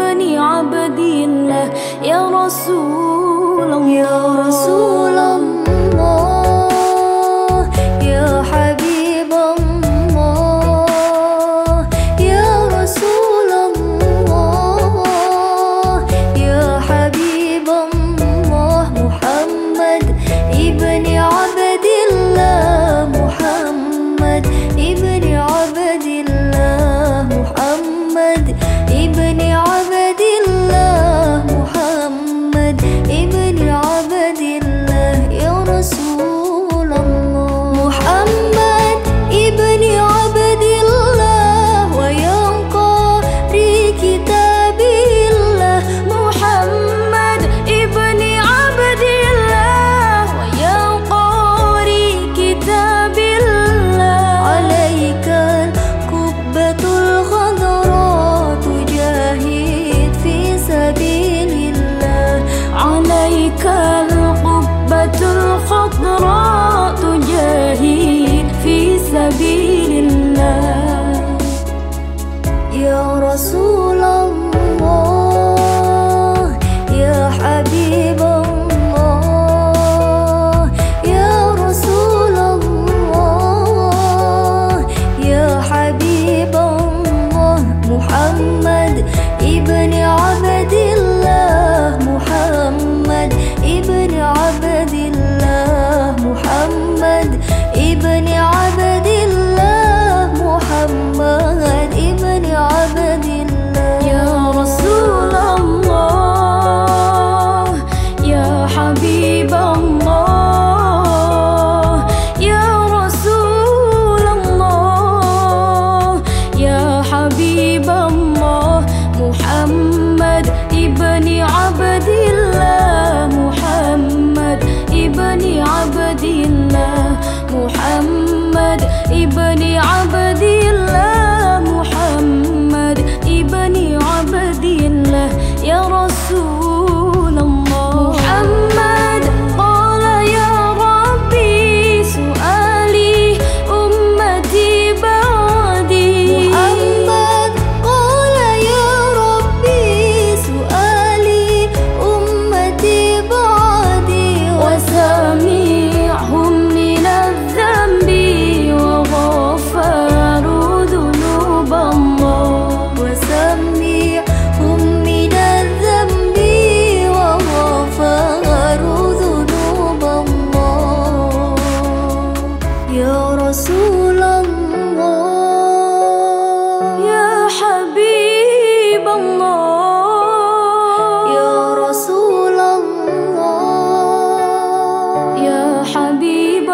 ابن عبد الله. يا رسول Even القبة الخضراء. I'll be born. يا حبيب